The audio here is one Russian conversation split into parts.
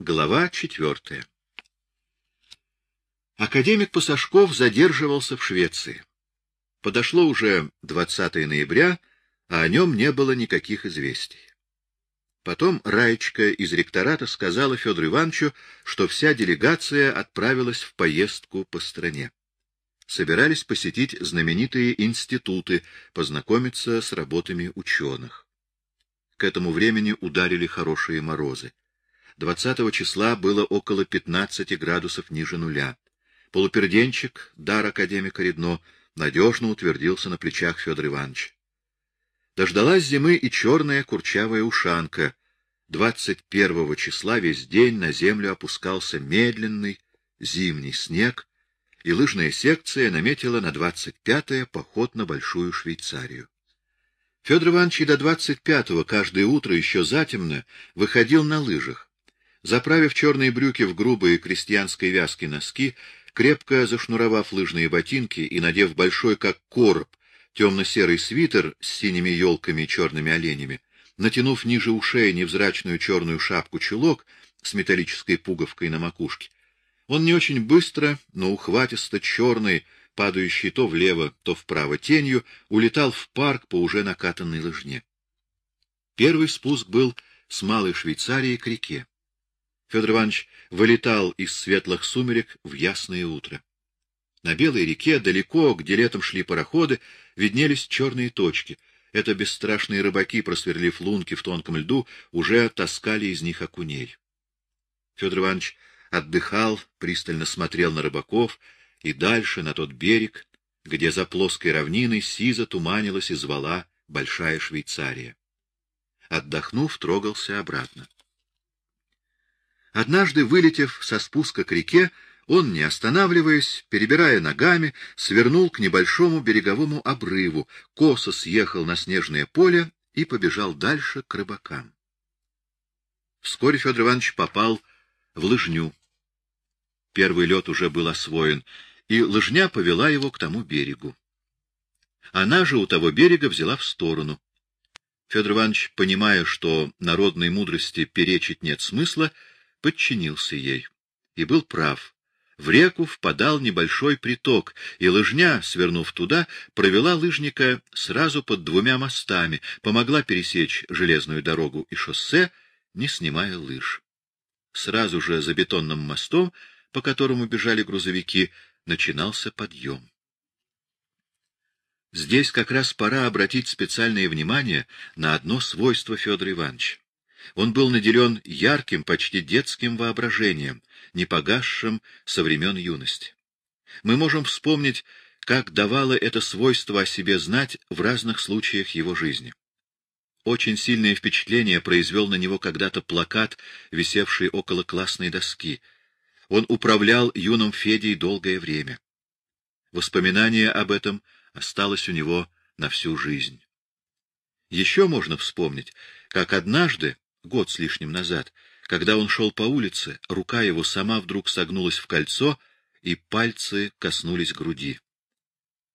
Глава четвертая Академик Пасашков задерживался в Швеции. Подошло уже 20 ноября, а о нем не было никаких известий. Потом Раечка из ректората сказала Федору Ивановичу, что вся делегация отправилась в поездку по стране. Собирались посетить знаменитые институты, познакомиться с работами ученых. К этому времени ударили хорошие морозы. 20 числа было около 15 градусов ниже нуля. Полуперденчик, дар академика Редно, надежно утвердился на плечах Федора Ивановича. Дождалась зимы и черная курчавая ушанка. 21 числа весь день на землю опускался медленный зимний снег, и лыжная секция наметила на 25-е поход на Большую Швейцарию. Федор Иванович и до 25-го каждое утро еще затемно выходил на лыжах. Заправив черные брюки в грубые крестьянской вязки носки, крепко зашнуровав лыжные ботинки и надев большой, как короб, темно-серый свитер с синими елками и черными оленями, натянув ниже ушей невзрачную черную шапку-чулок с металлической пуговкой на макушке, он не очень быстро, но ухватисто черный, падающий то влево, то вправо тенью, улетал в парк по уже накатанной лыжне. Первый спуск был с Малой Швейцарии к реке. Федор Иванович вылетал из светлых сумерек в ясное утро. На белой реке, далеко, где летом шли пароходы, виднелись черные точки. Это бесстрашные рыбаки, просверлив лунки в тонком льду, уже таскали из них окуней. Федор Иванович отдыхал, пристально смотрел на рыбаков и дальше, на тот берег, где за плоской равниной сизо туманилась и звала Большая Швейцария. Отдохнув, трогался обратно. Однажды, вылетев со спуска к реке, он, не останавливаясь, перебирая ногами, свернул к небольшому береговому обрыву, косо съехал на снежное поле и побежал дальше к рыбакам. Вскоре Федор Иванович попал в лыжню. Первый лед уже был освоен, и лыжня повела его к тому берегу. Она же у того берега взяла в сторону. Федор Иванович, понимая, что народной мудрости перечить нет смысла, подчинился ей. И был прав. В реку впадал небольшой приток, и лыжня, свернув туда, провела лыжника сразу под двумя мостами, помогла пересечь железную дорогу и шоссе, не снимая лыж. Сразу же за бетонным мостом, по которому бежали грузовики, начинался подъем. Здесь как раз пора обратить специальное внимание на одно свойство Федора Ивановича. Он был наделен ярким, почти детским воображением, не погасшим со времен юности. Мы можем вспомнить, как давало это свойство о себе знать в разных случаях его жизни. Очень сильное впечатление произвел на него когда-то плакат, висевший около классной доски. Он управлял юным Федей долгое время. Воспоминание об этом осталось у него на всю жизнь. Еще можно вспомнить, как однажды, год с лишним назад, когда он шел по улице, рука его сама вдруг согнулась в кольцо, и пальцы коснулись груди.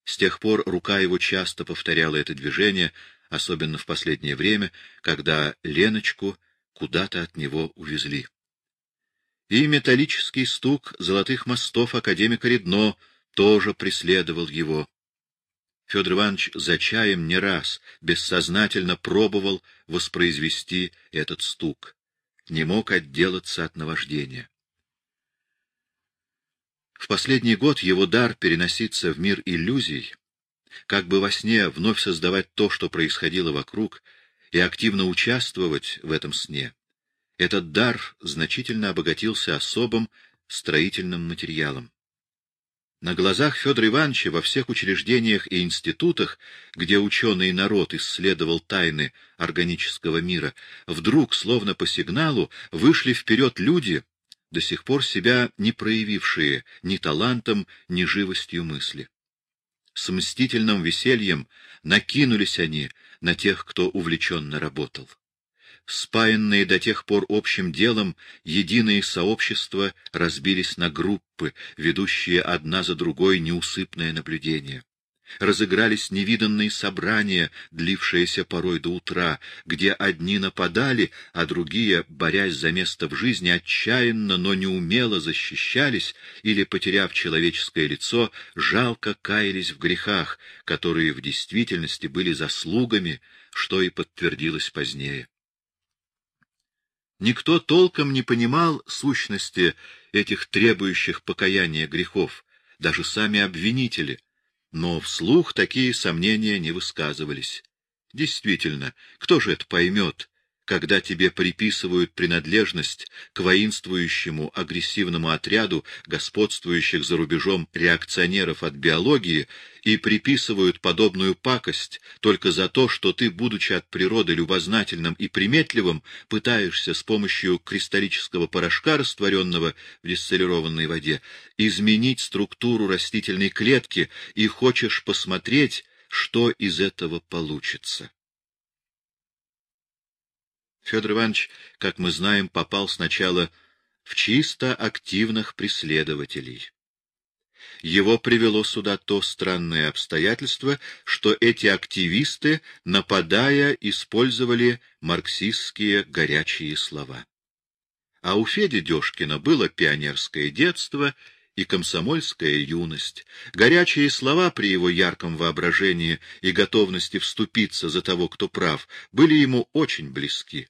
С тех пор рука его часто повторяла это движение, особенно в последнее время, когда Леночку куда-то от него увезли. И металлический стук золотых мостов академика Редно тоже преследовал его. Федор Иванович за чаем не раз бессознательно пробовал воспроизвести этот стук. Не мог отделаться от наваждения. В последний год его дар переноситься в мир иллюзий, как бы во сне вновь создавать то, что происходило вокруг, и активно участвовать в этом сне. Этот дар значительно обогатился особым строительным материалом. На глазах Федора Ивановича во всех учреждениях и институтах, где ученый народ исследовал тайны органического мира, вдруг, словно по сигналу, вышли вперед люди, до сих пор себя не проявившие ни талантом, ни живостью мысли. С мстительным весельем накинулись они на тех, кто увлеченно работал спаянные до тех пор общим делом, единые сообщества разбились на группы, ведущие одна за другой неусыпное наблюдение. разыгрались невиданные собрания, длившиеся порой до утра, где одни нападали, а другие, борясь за место в жизни, отчаянно, но неумело защищались или, потеряв человеческое лицо, жалко каялись в грехах, которые в действительности были заслугами, что и подтвердилось позднее. Никто толком не понимал сущности этих требующих покаяния грехов, даже сами обвинители — но вслух такие сомнения не высказывались. Действительно, кто же это поймет, когда тебе приписывают принадлежность к воинствующему агрессивному отряду господствующих за рубежом реакционеров от биологии и приписывают подобную пакость только за то, что ты, будучи от природы любознательным и приметливым, пытаешься с помощью кристаллического порошка, растворенного в дистиллированной воде, изменить структуру растительной клетки и хочешь посмотреть, что из этого получится. Федор Иванович, как мы знаем, попал сначала в чисто активных преследователей. Его привело сюда то странное обстоятельство, что эти активисты, нападая, использовали марксистские горячие слова. А у Феди Дёшкина было пионерское детство и комсомольская юность. Горячие слова при его ярком воображении и готовности вступиться за того, кто прав, были ему очень близки.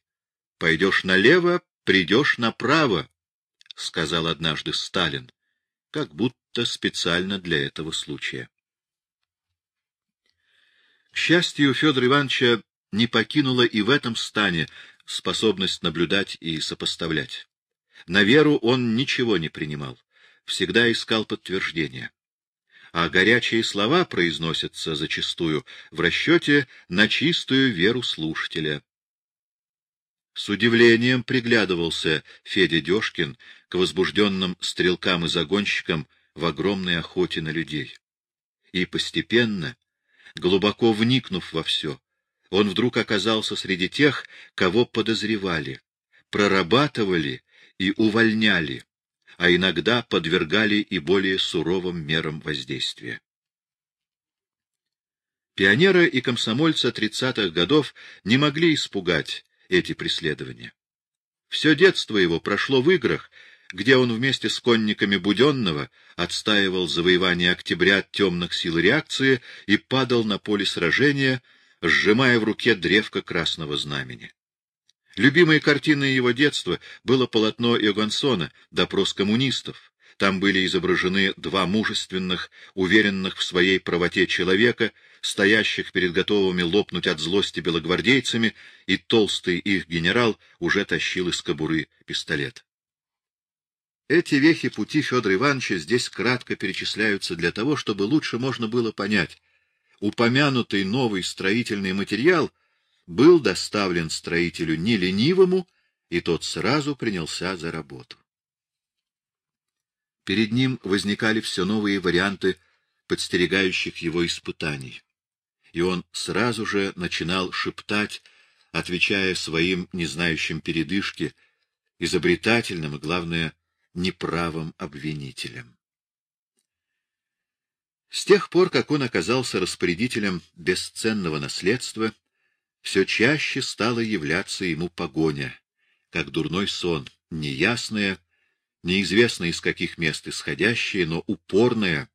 Пойдешь налево, придешь направо, — сказал однажды Сталин, как будто специально для этого случая. К счастью, Федора Ивановича не покинула и в этом стане способность наблюдать и сопоставлять. На веру он ничего не принимал, всегда искал подтверждения. А горячие слова произносятся зачастую в расчете на чистую веру слушателя. С удивлением приглядывался Федя Дёшкин к возбужденным стрелкам и загонщикам в огромной охоте на людей. И постепенно, глубоко вникнув во все, он вдруг оказался среди тех, кого подозревали, прорабатывали и увольняли, а иногда подвергали и более суровым мерам воздействия. Пионера и комсомольца тридцатых годов не могли испугать эти преследования. Все детство его прошло в играх, где он вместе с конниками Буденного отстаивал завоевание октября темных сил реакции и падал на поле сражения, сжимая в руке древко красного знамени. Любимой картиной его детства было полотно Иогансона «Допрос коммунистов», там были изображены два мужественных, уверенных в своей правоте человека, стоящих перед готовыми лопнуть от злости белогвардейцами, и толстый их генерал уже тащил из кобуры пистолет. Эти вехи пути Федора Ивановича здесь кратко перечисляются для того, чтобы лучше можно было понять. Упомянутый новый строительный материал был доставлен строителю не ленивому, и тот сразу принялся за работу. Перед ним возникали все новые варианты подстерегающих его испытаний. И он сразу же начинал шептать, отвечая своим незнающим передышке, изобретательным и, главное, неправым обвинителям. С тех пор, как он оказался распорядителем бесценного наследства, все чаще стала являться ему погоня, как дурной сон, неясная, неизвестно из каких мест исходящее, но упорное,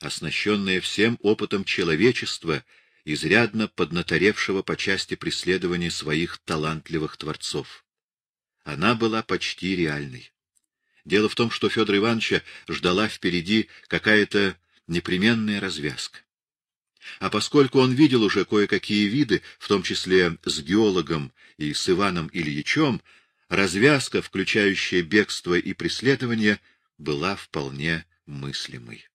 оснащенное всем опытом человечества, изрядно поднаторевшего по части преследования своих талантливых творцов. Она была почти реальной. Дело в том, что Федора Ивановича ждала впереди какая-то непременная развязка. А поскольку он видел уже кое-какие виды, в том числе с геологом и с Иваном Ильичем, развязка, включающая бегство и преследование, была вполне мыслимой.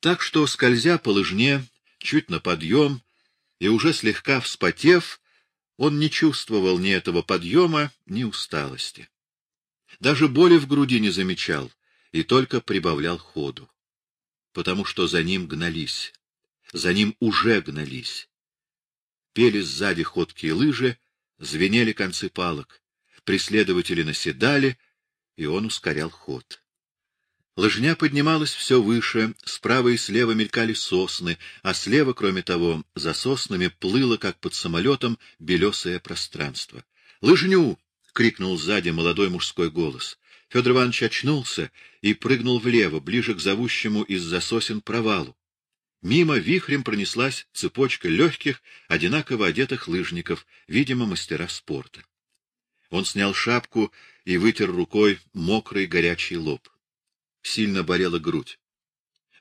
Так что, скользя по лыжне, чуть на подъем, и уже слегка вспотев, он не чувствовал ни этого подъема, ни усталости. Даже боли в груди не замечал и только прибавлял ходу, потому что за ним гнались, за ним уже гнались. Пели сзади ходкие лыжи, звенели концы палок, преследователи наседали, и он ускорял ход. Лыжня поднималась все выше, справа и слева мелькали сосны, а слева, кроме того, за соснами плыло, как под самолетом, белесое пространство. «Лыжню!» — крикнул сзади молодой мужской голос. Федор Иванович очнулся и прыгнул влево, ближе к зовущему из-за сосен провалу. Мимо вихрем пронеслась цепочка легких, одинаково одетых лыжников, видимо, мастера спорта. Он снял шапку и вытер рукой мокрый горячий лоб сильно болела грудь.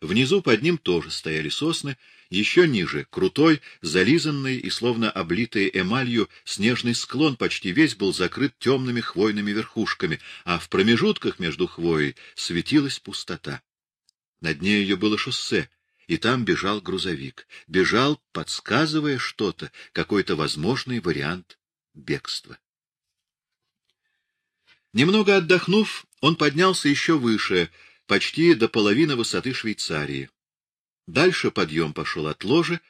Внизу под ним тоже стояли сосны, еще ниже — крутой, зализанный и словно облитый эмалью снежный склон почти весь был закрыт темными хвойными верхушками, а в промежутках между хвоей светилась пустота. На дне ее было шоссе, и там бежал грузовик. Бежал, подсказывая что-то, какой-то возможный вариант бегства. Немного отдохнув, он поднялся еще выше — почти до половины высоты Швейцарии. Дальше подъем пошел от ложи,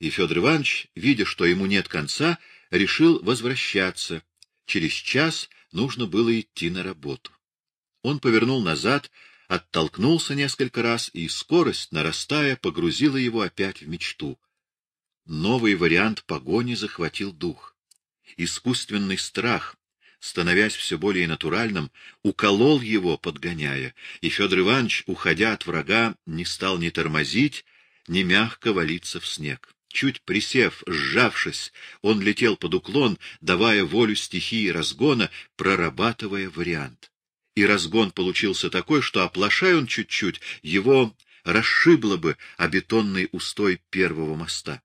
и Федор Иванович, видя, что ему нет конца, решил возвращаться. Через час нужно было идти на работу. Он повернул назад, оттолкнулся несколько раз, и скорость, нарастая, погрузила его опять в мечту. Новый вариант погони захватил дух. Искусственный страх, становясь все более натуральным, уколол его, подгоняя, и Федор Иванович, уходя от врага, не стал ни тормозить, ни мягко валиться в снег. Чуть присев, сжавшись, он летел под уклон, давая волю стихии разгона, прорабатывая вариант. И разгон получился такой, что, оплошая он чуть-чуть, его расшибло бы о бетонный устой первого моста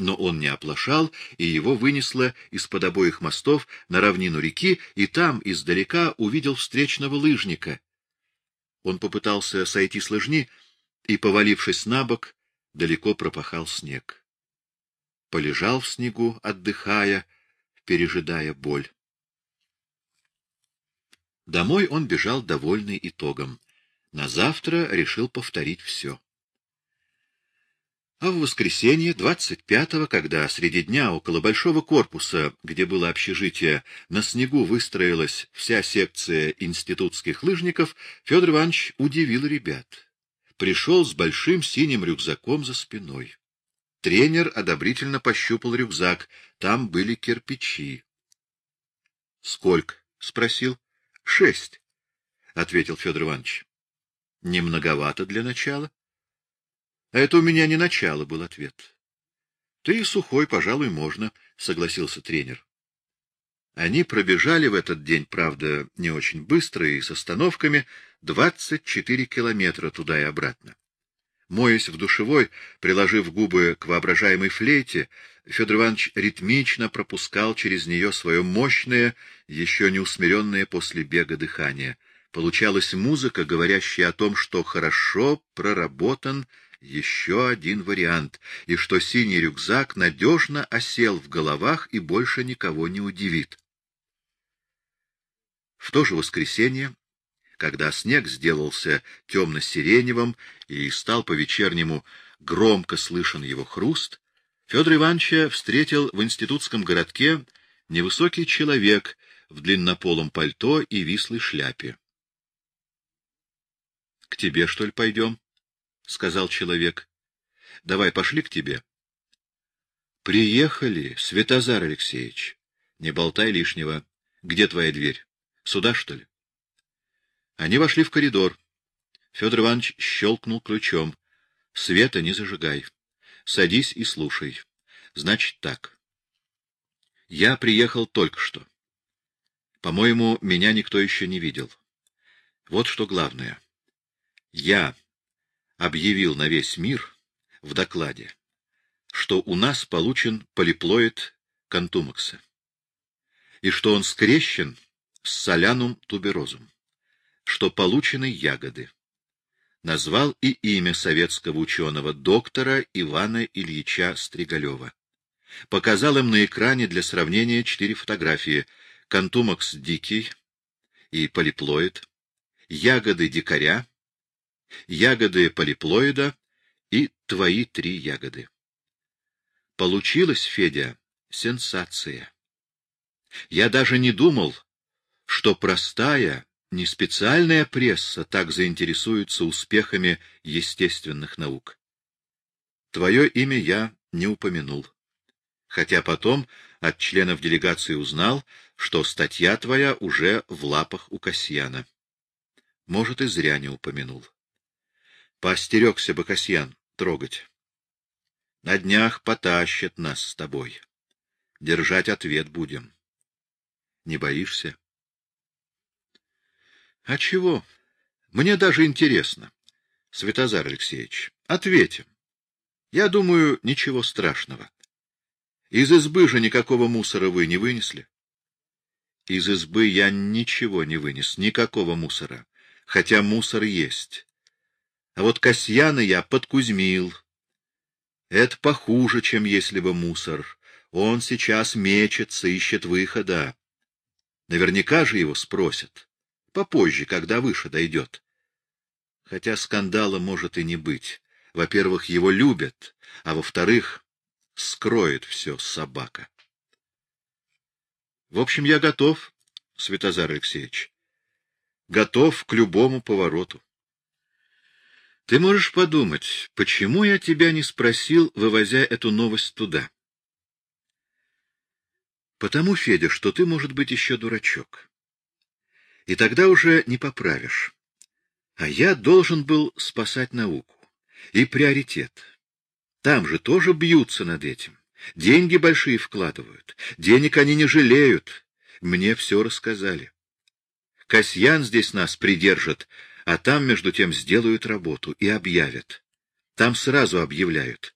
но он не оплошал, и его вынесло из-под обоих мостов на равнину реки, и там издалека увидел встречного лыжника. Он попытался сойти с лыжни и, повалившись на бок, далеко пропахал снег. Полежал в снегу, отдыхая, пережидая боль. Домой он бежал довольный итогом. На завтра решил повторить все. А в воскресенье, 25-го, когда среди дня около большого корпуса, где было общежитие, на снегу выстроилась вся секция институтских лыжников, Федор Иванович удивил ребят. Пришел с большим синим рюкзаком за спиной. Тренер одобрительно пощупал рюкзак. Там были кирпичи. — Сколько? — спросил. — Шесть, — ответил Федор Иванович. — Не многовато для начала. — Это у меня не начало, — был ответ. — Ты сухой, пожалуй, можно, — согласился тренер. Они пробежали в этот день, правда, не очень быстро и с остановками, двадцать четыре километра туда и обратно. Моясь в душевой, приложив губы к воображаемой флейте, Федор Иванович ритмично пропускал через нее свое мощное, еще не усмиренное после бега дыхание. Получалась музыка, говорящая о том, что хорошо проработан еще один вариант, и что синий рюкзак надежно осел в головах и больше никого не удивит. В то же воскресенье, когда снег сделался темно-сиреневым и стал по-вечернему громко слышен его хруст, Федор Ивановича встретил в институтском городке невысокий человек в длиннополом пальто и вислой шляпе. — К тебе, что ли, пойдем? — сказал человек. — Давай, пошли к тебе. — Приехали, Светозар Алексеевич. Не болтай лишнего. Где твоя дверь? Сюда, что ли? Они вошли в коридор. Федор Иванович щелкнул ключом. — Света не зажигай. Садись и слушай. Значит так. Я приехал только что. По-моему, меня никто еще не видел. Вот что главное. Я объявил на весь мир в докладе, что у нас получен полиплоид контумакса, и что он скрещен с солянум туберозум, что получены ягоды. Назвал и имя советского ученого доктора Ивана Ильича Стригалева. Показал им на экране для сравнения четыре фотографии — контумакс дикий и полиплоид, ягоды дикаря, ягоды полиплоида и твои три ягоды. Получилась, Федя, сенсация. Я даже не думал, что простая, не специальная пресса так заинтересуется успехами естественных наук. Твое имя я не упомянул. Хотя потом от членов делегации узнал, что статья твоя уже в лапах у Касьяна. Может, и зря не упомянул. Поостерегся бы Касьян трогать. На днях потащат нас с тобой. Держать ответ будем. Не боишься? А чего? Мне даже интересно. Светозар Алексеевич, ответим. Я думаю, ничего страшного. Из избы же никакого мусора вы не вынесли? Из избы я ничего не вынес, никакого мусора, хотя мусор есть. А вот Касьяна я подкузмил. Это похуже, чем если бы мусор. Он сейчас мечется, ищет выхода. Наверняка же его спросят. Попозже, когда выше дойдет. Хотя скандала может и не быть. Во-первых, его любят, а во-вторых, скроет все собака. В общем, я готов, Святозар Алексеевич. Готов к любому повороту. Ты можешь подумать, почему я тебя не спросил, вывозя эту новость туда? Потому, Федя, что ты, может быть, еще дурачок. И тогда уже не поправишь. А я должен был спасать науку. И приоритет. Там же тоже бьются над этим. Деньги большие вкладывают. Денег они не жалеют. Мне все рассказали. Касьян здесь нас придержит, а там, между тем, сделают работу и объявят. Там сразу объявляют.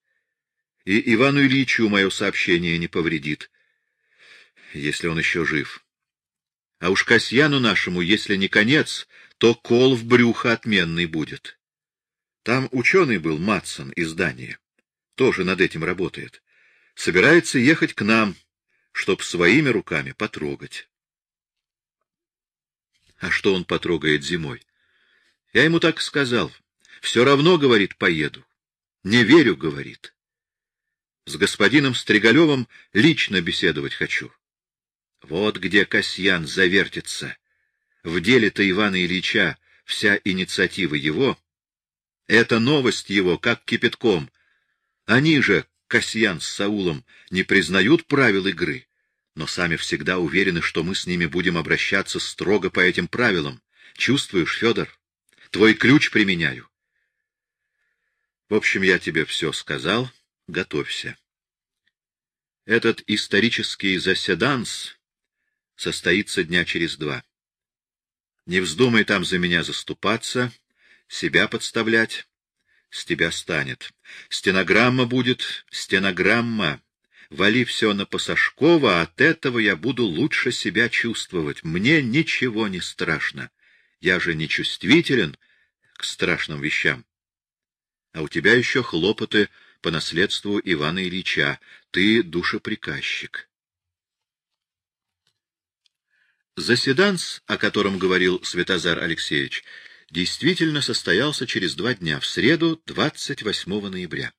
И Ивану Ильичу мое сообщение не повредит, если он еще жив. А уж Касьяну нашему, если не конец, то кол в брюхо отменный будет. Там ученый был, Матсон, из Дании. Тоже над этим работает. Собирается ехать к нам, чтоб своими руками потрогать. А что он потрогает зимой? Я ему так сказал. Все равно, говорит, поеду. Не верю, говорит. С господином Стригалевым лично беседовать хочу. Вот где Касьян завертится. В деле-то Ивана Ильича вся инициатива его. Это новость его, как кипятком. Они же, Касьян с Саулом, не признают правил игры, но сами всегда уверены, что мы с ними будем обращаться строго по этим правилам. Чувствуешь, Федор? Твой ключ применяю. В общем, я тебе все сказал. Готовься. Этот исторический заседанс состоится дня через два. Не вздумай там за меня заступаться, себя подставлять. С тебя станет. Стенограмма будет, стенограмма. Вали все на Пасашкова, от этого я буду лучше себя чувствовать. Мне ничего не страшно. Я же не чувствителен к страшным вещам. А у тебя еще хлопоты по наследству Ивана Ильича. Ты душеприказчик. Заседанс, о котором говорил Святозар Алексеевич, действительно состоялся через два дня, в среду, 28 ноября.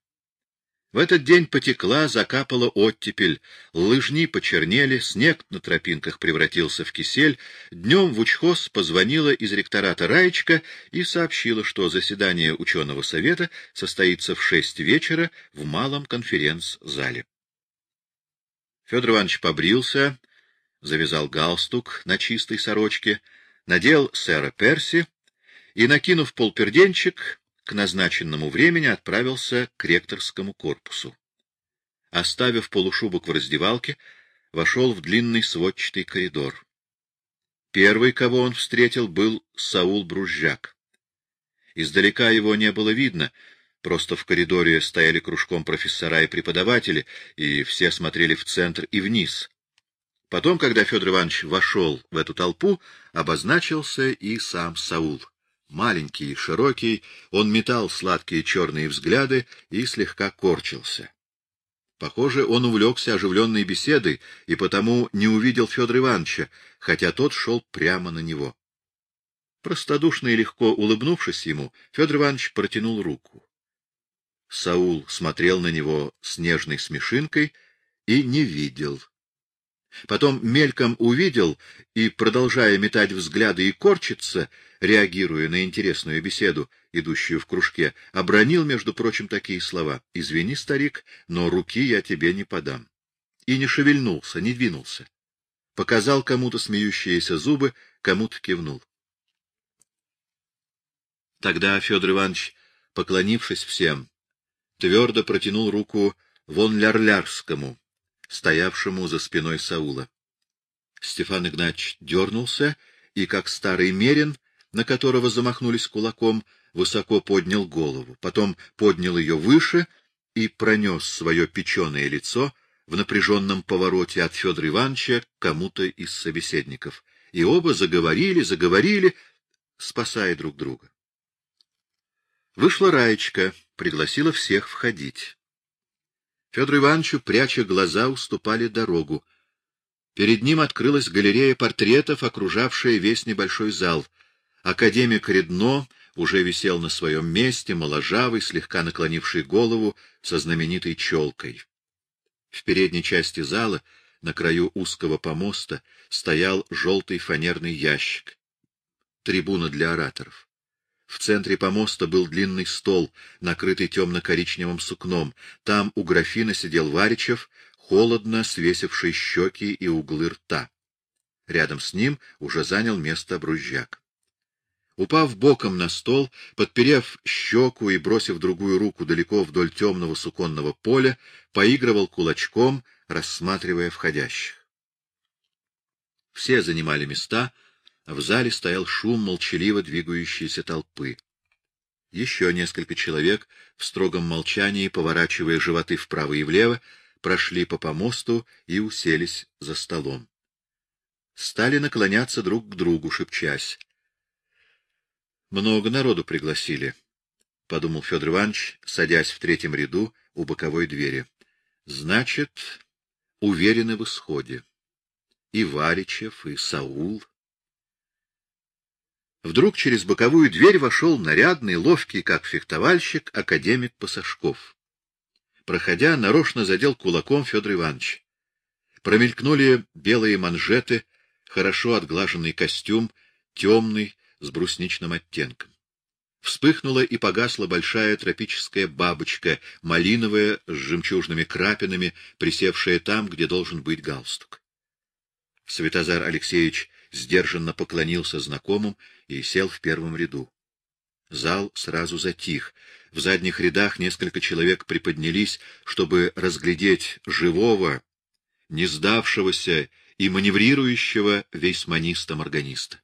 В этот день потекла, закапала оттепель, лыжни почернели, снег на тропинках превратился в кисель. Днем в учхоз позвонила из ректората Раечка и сообщила, что заседание ученого совета состоится в шесть вечера в малом конференц-зале. Федор Иванович побрился, завязал галстук на чистой сорочке, надел сэра Перси и, накинув полперденчик, к назначенному времени отправился к ректорскому корпусу. Оставив полушубок в раздевалке, вошел в длинный сводчатый коридор. Первый, кого он встретил, был Саул Бружжак. Издалека его не было видно, просто в коридоре стояли кружком профессора и преподаватели, и все смотрели в центр и вниз. Потом, когда Федор Иванович вошел в эту толпу, обозначился и сам Саул. Маленький и широкий, он метал сладкие черные взгляды и слегка корчился. Похоже, он увлекся оживленной беседой и потому не увидел Федора Ивановича, хотя тот шел прямо на него. Простодушно и легко улыбнувшись ему, Федор Иванович протянул руку. Саул смотрел на него с нежной смешинкой и не видел Потом мельком увидел и, продолжая метать взгляды и корчиться, реагируя на интересную беседу, идущую в кружке, обронил, между прочим, такие слова. «Извини, старик, но руки я тебе не подам». И не шевельнулся, не двинулся. Показал кому-то смеющиеся зубы, кому-то кивнул. Тогда Федор Иванович, поклонившись всем, твердо протянул руку вон Лярлярскому, стоявшему за спиной Саула. Стефан Игнатьевич дернулся и, как старый мерин, на которого замахнулись кулаком, высоко поднял голову, потом поднял ее выше и пронес свое печеное лицо в напряженном повороте от Федора Ивановича к кому-то из собеседников. И оба заговорили, заговорили, спасая друг друга. Вышла Раечка, пригласила всех входить. Федору Ивановичу, пряча глаза, уступали дорогу. Перед ним открылась галерея портретов, окружавшая весь небольшой зал. Академик Редно уже висел на своем месте, моложавый, слегка наклонивший голову, со знаменитой челкой. В передней части зала, на краю узкого помоста, стоял желтый фанерный ящик. Трибуна для ораторов. В центре помоста был длинный стол, накрытый темно-коричневым сукном. Там у графина сидел Варичев, холодно свесивший щеки и углы рта. Рядом с ним уже занял место брузжак. Упав боком на стол, подперев щеку и бросив другую руку далеко вдоль темного суконного поля, поигрывал кулачком, рассматривая входящих. Все занимали места — в зале стоял шум молчаливо двигающейся толпы. Еще несколько человек в строгом молчании, поворачивая животы вправо и влево, прошли по помосту и уселись за столом. Стали наклоняться друг к другу, шепчась. Много народу пригласили, — подумал Федор Иванович, садясь в третьем ряду у боковой двери. Значит, уверены в исходе. И Варичев, и Саул. Вдруг через боковую дверь вошел нарядный, ловкий, как фехтовальщик, академик Пасашков. Проходя, нарочно задел кулаком Федор Иванович. Промелькнули белые манжеты, хорошо отглаженный костюм, темный, с брусничным оттенком. Вспыхнула и погасла большая тропическая бабочка, малиновая, с жемчужными крапинами, присевшая там, где должен быть галстук. Светозар Алексеевич сдержанно поклонился знакомым и сел в первом ряду. Зал сразу затих. В задних рядах несколько человек приподнялись, чтобы разглядеть живого, не сдавшегося и маневрирующего весьманиста-морганиста.